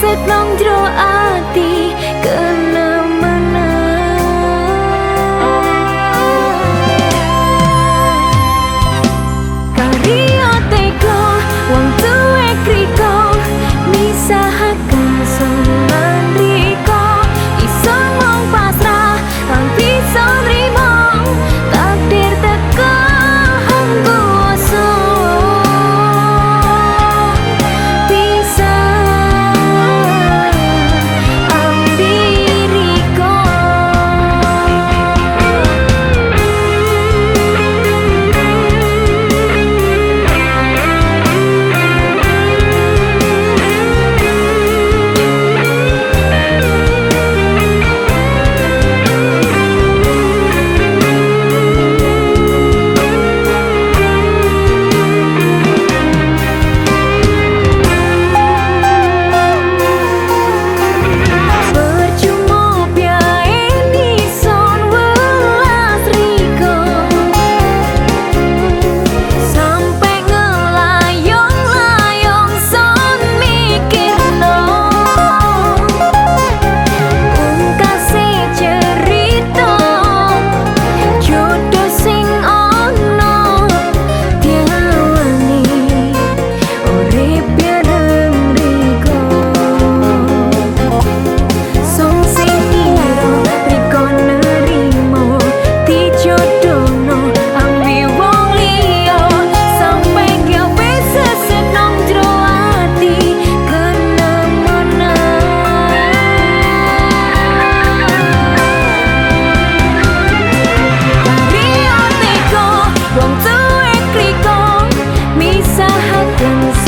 សើក្នុងជ្រអា happens.